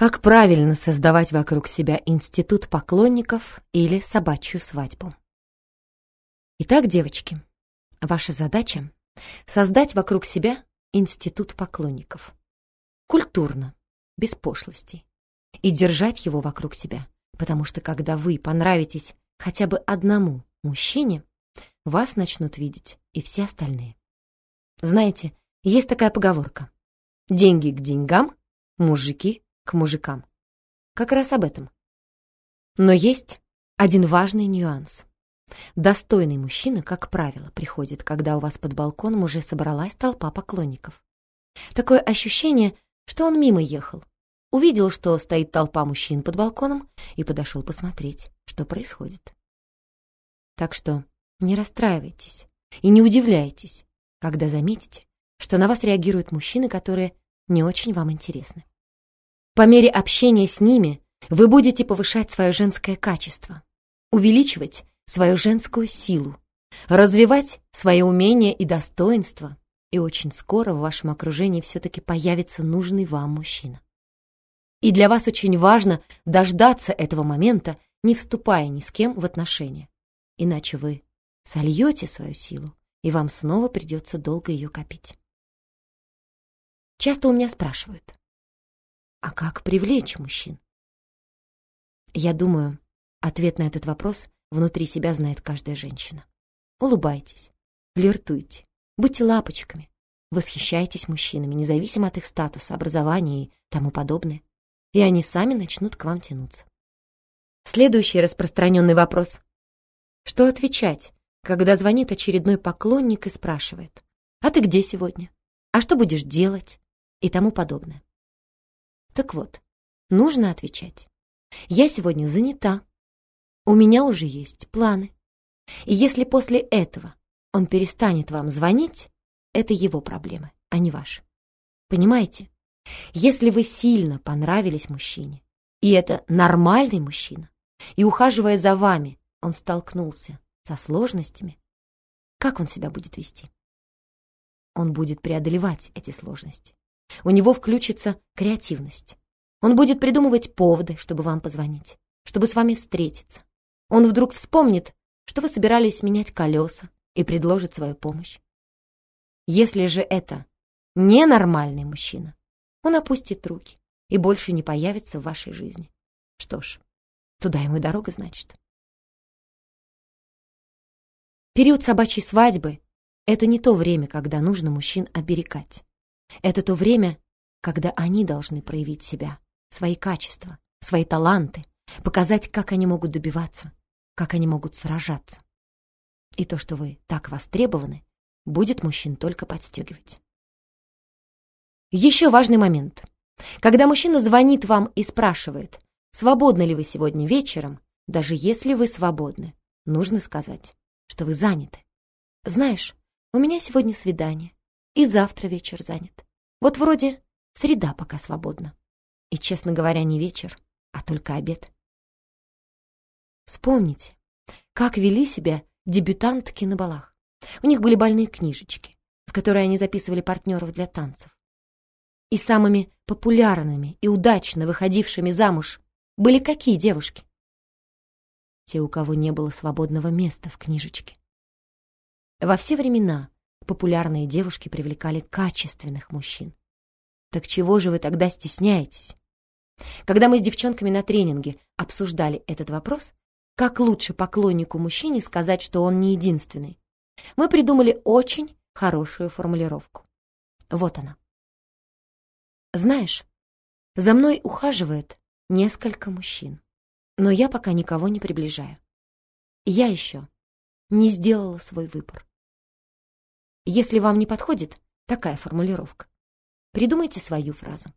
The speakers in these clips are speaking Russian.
Как правильно создавать вокруг себя институт поклонников или собачью свадьбу? Итак, девочки, ваша задача — создать вокруг себя институт поклонников. Культурно, без пошлостей. И держать его вокруг себя, потому что когда вы понравитесь хотя бы одному мужчине, вас начнут видеть и все остальные. Знаете, есть такая поговорка. Деньги к деньгам, мужики мужикам. Как раз об этом. Но есть один важный нюанс. Достойный мужчина, как правило, приходит, когда у вас под балконом уже собралась толпа поклонников. Такое ощущение, что он мимо ехал. Увидел, что стоит толпа мужчин под балконом и подошел посмотреть, что происходит. Так что не расстраивайтесь и не удивляйтесь, когда заметите, что на вас реагируют мужчины, которые не очень вам интересны. По мере общения с ними вы будете повышать свое женское качество, увеличивать свою женскую силу, развивать свои умения и достоинства, и очень скоро в вашем окружении все-таки появится нужный вам мужчина. И для вас очень важно дождаться этого момента, не вступая ни с кем в отношения. Иначе вы сольете свою силу, и вам снова придется долго ее копить. Часто у меня спрашивают, а как привлечь мужчин? Я думаю, ответ на этот вопрос внутри себя знает каждая женщина. Улыбайтесь, флиртуйте, будьте лапочками, восхищайтесь мужчинами, независимо от их статуса, образования и тому подобное, и они сами начнут к вам тянуться. Следующий распространенный вопрос. Что отвечать, когда звонит очередной поклонник и спрашивает, «А ты где сегодня? А что будешь делать?» и тому подобное. Так вот, нужно отвечать. Я сегодня занята. У меня уже есть планы. И если после этого он перестанет вам звонить, это его проблемы, а не ваши. Понимаете? Если вы сильно понравились мужчине, и это нормальный мужчина, и, ухаживая за вами, он столкнулся со сложностями, как он себя будет вести? Он будет преодолевать эти сложности. У него включится креативность. Он будет придумывать поводы, чтобы вам позвонить, чтобы с вами встретиться. Он вдруг вспомнит, что вы собирались менять колеса и предложит свою помощь. Если же это ненормальный мужчина, он опустит руки и больше не появится в вашей жизни. Что ж, туда ему и дорога, значит. Период собачьей свадьбы — это не то время, когда нужно мужчин оберегать. Это то время, когда они должны проявить себя, свои качества, свои таланты, показать, как они могут добиваться, как они могут сражаться. И то, что вы так востребованы, будет мужчин только подстегивать. Еще важный момент. Когда мужчина звонит вам и спрашивает, свободны ли вы сегодня вечером, даже если вы свободны, нужно сказать, что вы заняты. Знаешь, у меня сегодня свидание, и завтра вечер занят. Вот вроде среда пока свободна. И, честно говоря, не вечер, а только обед. Вспомните, как вели себя дебютантки на балах. У них были больные книжечки, в которые они записывали партнеров для танцев. И самыми популярными и удачно выходившими замуж были какие девушки? Те, у кого не было свободного места в книжечке. Во все времена популярные девушки привлекали качественных мужчин. Так чего же вы тогда стесняетесь? Когда мы с девчонками на тренинге обсуждали этот вопрос, как лучше поклоннику мужчине сказать, что он не единственный, мы придумали очень хорошую формулировку. Вот она. Знаешь, за мной ухаживает несколько мужчин, но я пока никого не приближаю. Я еще не сделала свой выбор. Если вам не подходит такая формулировка, придумайте свою фразу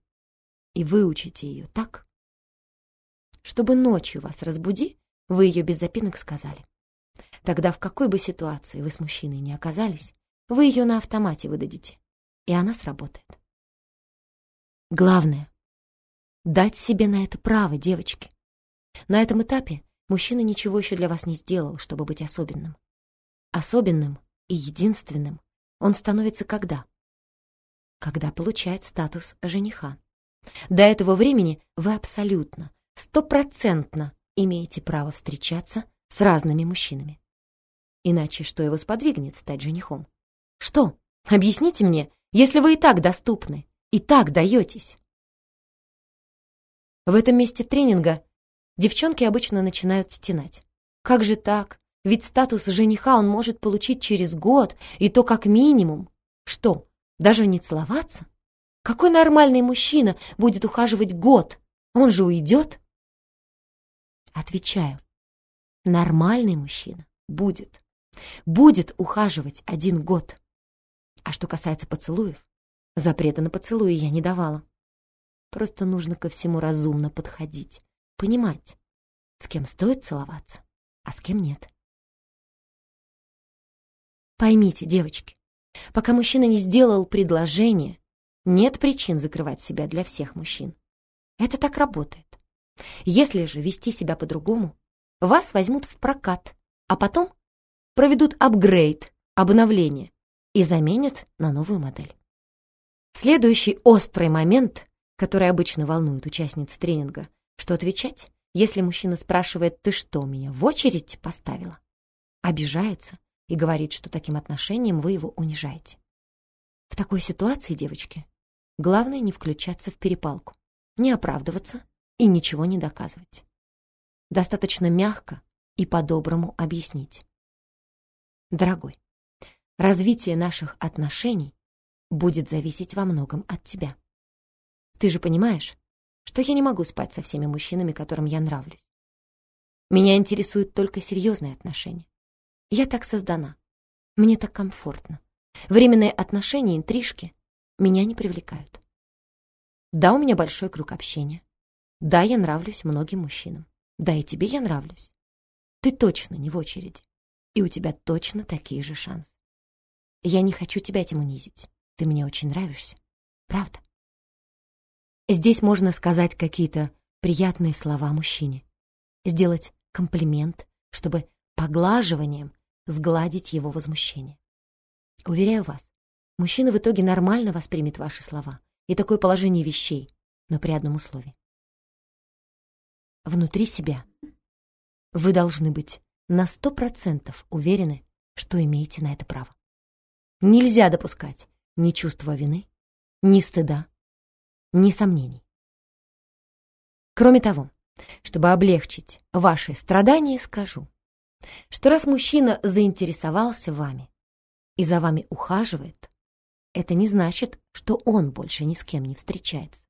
и выучите ее так, чтобы ночью вас разбуди, вы ее без запинок сказали. Тогда в какой бы ситуации вы с мужчиной не оказались, вы ее на автомате выдадите, и она сработает. Главное — дать себе на это право, девочки. На этом этапе мужчина ничего еще для вас не сделал, чтобы быть особенным. Особенным и единственным он становится когда? Когда получает статус жениха. До этого времени вы абсолютно, стопроцентно имеете право встречаться с разными мужчинами. Иначе что его сподвигнет стать женихом? Что? Объясните мне, если вы и так доступны, и так даетесь. В этом месте тренинга девчонки обычно начинают стенать. Как же так? Ведь статус жениха он может получить через год, и то как минимум. Что, даже не целоваться? Какой нормальный мужчина будет ухаживать год? Он же уйдет? Отвечаю. Нормальный мужчина будет. Будет ухаживать один год. А что касается поцелуев, запрета на поцелуи я не давала. Просто нужно ко всему разумно подходить, понимать, с кем стоит целоваться, а с кем нет. Поймите, девочки, пока мужчина не сделал предложение, нет причин закрывать себя для всех мужчин. Это так работает. Если же вести себя по-другому, вас возьмут в прокат, а потом проведут апгрейд, обновление и заменят на новую модель. Следующий острый момент, который обычно волнует участниц тренинга, что отвечать, если мужчина спрашивает «ты что, меня в очередь поставила?» Обижается и говорит, что таким отношением вы его унижаете. В такой ситуации, девочки, Главное не включаться в перепалку, не оправдываться и ничего не доказывать. Достаточно мягко и по-доброму объяснить. Дорогой, развитие наших отношений будет зависеть во многом от тебя. Ты же понимаешь, что я не могу спать со всеми мужчинами, которым я нравлюсь. Меня интересуют только серьезные отношения. Я так создана. Мне так комфортно. Временные отношения, интрижки меня не привлекают. Да, у меня большой круг общения. Да, я нравлюсь многим мужчинам. Да, и тебе я нравлюсь. Ты точно не в очереди. И у тебя точно такие же шансы. Я не хочу тебя этим унизить. Ты мне очень нравишься. Правда? Здесь можно сказать какие-то приятные слова мужчине. Сделать комплимент, чтобы поглаживанием сгладить его возмущение. Уверяю вас, Мужчина в итоге нормально воспримет ваши слова и такое положение вещей, но при одном условии. Внутри себя вы должны быть на сто процентов уверены, что имеете на это право. Нельзя допускать ни чувства вины, ни стыда, ни сомнений. Кроме того, чтобы облегчить ваши страдания, скажу, что раз мужчина заинтересовался вами и за вами ухаживает, это не значит, что он больше ни с кем не встречается.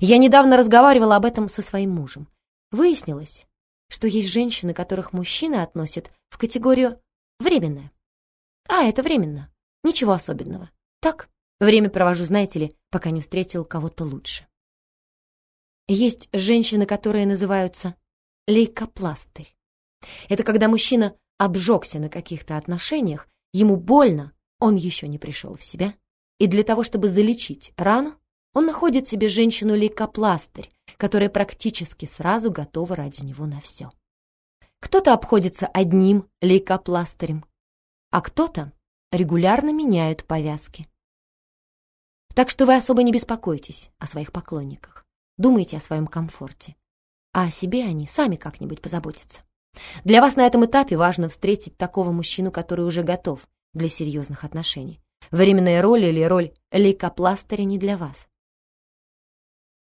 Я недавно разговаривала об этом со своим мужем. Выяснилось, что есть женщины, которых мужчины относят в категорию «временная». А, это временно. Ничего особенного. Так, время провожу, знаете ли, пока не встретил кого-то лучше. Есть женщины, которые называются лейкопластырь. Это когда мужчина обжегся на каких-то отношениях, ему больно, он еще не пришел в себя, и для того, чтобы залечить рану, он находит себе женщину-лейкопластырь, которая практически сразу готова ради него на все. Кто-то обходится одним лейкопластырем, а кто-то регулярно меняет повязки. Так что вы особо не беспокойтесь о своих поклонниках. Думайте о своем комфорте. А о себе они сами как-нибудь позаботятся. Для вас на этом этапе важно встретить такого мужчину, который уже готов для серьезных отношений. Временная роль или роль лейкопластыря не для вас.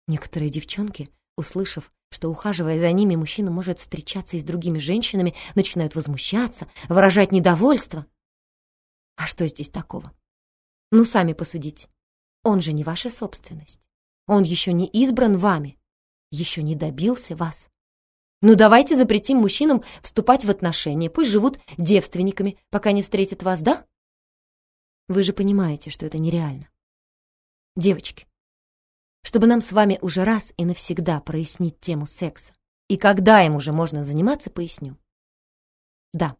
Некоторые девчонки, услышав, что, ухаживая за ними, мужчина может встречаться и с другими женщинами, начинают возмущаться, выражать недовольство. А что здесь такого? Ну, сами посудите. Он же не ваша собственность. Он еще не избран вами, еще не добился вас. Ну, давайте запретим мужчинам вступать в отношения, пусть живут девственниками, пока не встретят вас, да? Вы же понимаете, что это нереально. Девочки, чтобы нам с вами уже раз и навсегда прояснить тему секса, и когда им уже можно заниматься, поясню. Да,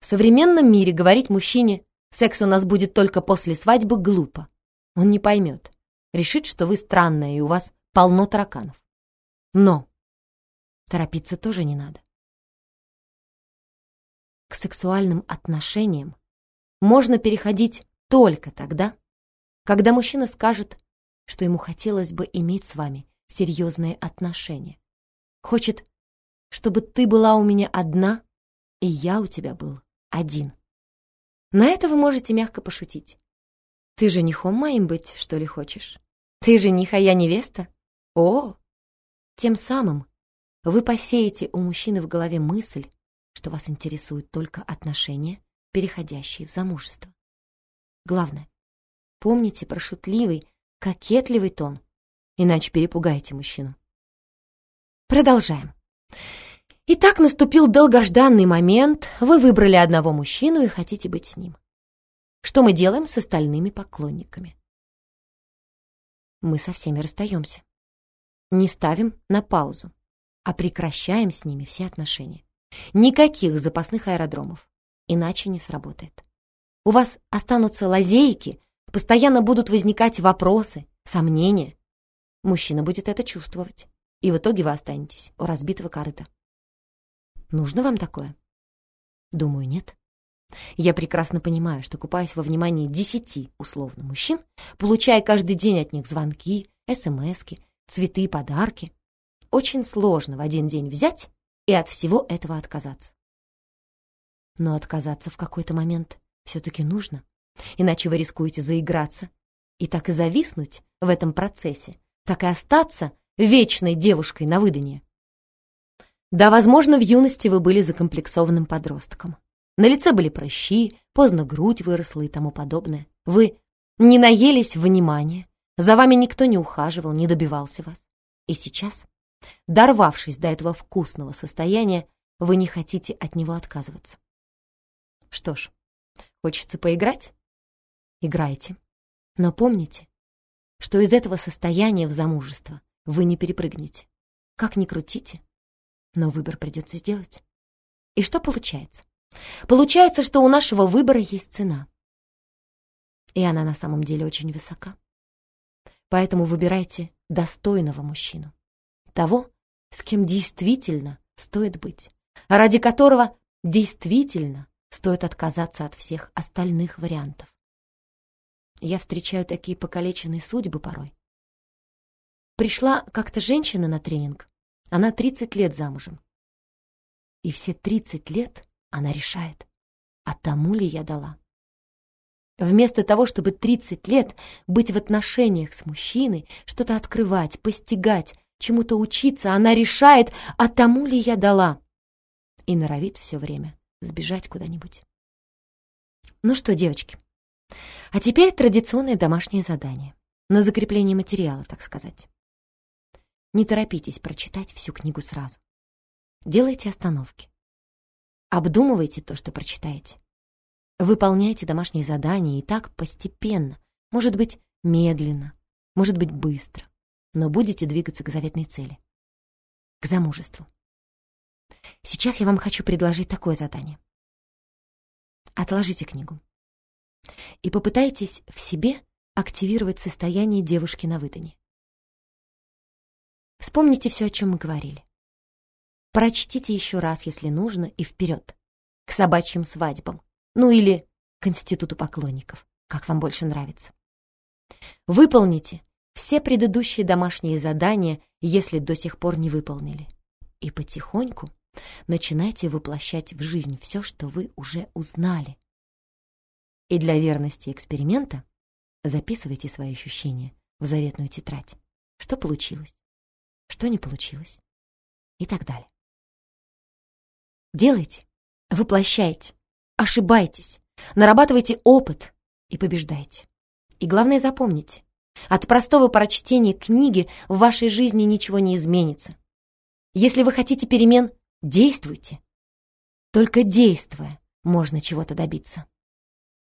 в современном мире говорить мужчине «секс у нас будет только после свадьбы» глупо. Он не поймет, решит, что вы странная и у вас полно тараканов. Но торопиться тоже не надо. К сексуальным отношениям можно переходить только тогда, когда мужчина скажет, что ему хотелось бы иметь с вами серьезные отношения. Хочет, чтобы ты была у меня одна, и я у тебя был один. На это вы можете мягко пошутить. Ты женихом моим быть, что ли, хочешь? Ты жених, а я невеста? О! Тем самым вы посеете у мужчины в голове мысль, что вас интересуют только отношения, переходящие в замужество. Главное, помните про шутливый, кокетливый тон, иначе перепугаете мужчину. Продолжаем. Итак, наступил долгожданный момент, вы выбрали одного мужчину и хотите быть с ним. Что мы делаем с остальными поклонниками? Мы со всеми расстаемся. Не ставим на паузу, а прекращаем с ними все отношения. Никаких запасных аэродромов, иначе не сработает. У вас останутся лазейки, постоянно будут возникать вопросы, сомнения. Мужчина будет это чувствовать, и в итоге вы останетесь у разбитого корыта. Нужно вам такое? Думаю, нет. Я прекрасно понимаю, что, купаясь во внимании десяти, условно, мужчин, получая каждый день от них звонки, смски, цветы, подарки, очень сложно в один день взять и от всего этого отказаться. Но отказаться в какой-то момент все-таки нужно, иначе вы рискуете заиграться и так и зависнуть в этом процессе, так и остаться вечной девушкой на выданье. Да, возможно, в юности вы были закомплексованным подростком. На лице были прыщи, поздно грудь выросла и тому подобное. Вы не наелись внимания, за вами никто не ухаживал, не добивался вас. И сейчас, дорвавшись до этого вкусного состояния, вы не хотите от него отказываться. Что ж, хочется поиграть? Играйте. Но помните, что из этого состояния в замужество вы не перепрыгнете. Как ни крутите, но выбор придется сделать. И что получается? Получается, что у нашего выбора есть цена. И она на самом деле очень высока. Поэтому выбирайте достойного мужчину. Того, с кем действительно стоит быть, ради которого действительно стоит отказаться от всех остальных вариантов. Я встречаю такие покалеченные судьбы порой. Пришла как-то женщина на тренинг, она 30 лет замужем. И все 30 лет она решает, а тому ли я дала. Вместо того, чтобы 30 лет быть в отношениях с мужчиной, что-то открывать, постигать, чему-то учиться, она решает, а тому ли я дала. И норовит все время сбежать куда-нибудь. Ну что, девочки, а теперь традиционное домашнее задание. На закрепление материала, так сказать. Не торопитесь прочитать всю книгу сразу. Делайте остановки. Обдумывайте то, что прочитаете. Выполняйте домашние задания и так постепенно, может быть, медленно, может быть, быстро, но будете двигаться к заветной цели — к замужеству. Сейчас я вам хочу предложить такое задание. Отложите книгу и попытайтесь в себе активировать состояние девушки на выдане. Вспомните все, о чем мы говорили. Прочтите еще раз, если нужно, и вперед, к собачьим свадьбам, ну или к институту поклонников, как вам больше нравится. Выполните все предыдущие домашние задания, если до сих пор не выполнили. И потихоньку начинайте воплощать в жизнь все, что вы уже узнали. И для верности эксперимента записывайте свои ощущения в заветную тетрадь. Что получилось, что не получилось и так далее. Делайте, воплощайте, ошибайтесь, нарабатывайте опыт и побеждайте. И главное запомните, от простого прочтения книги в вашей жизни ничего не изменится. Если вы хотите перемен, действуйте. Только действуя можно чего-то добиться.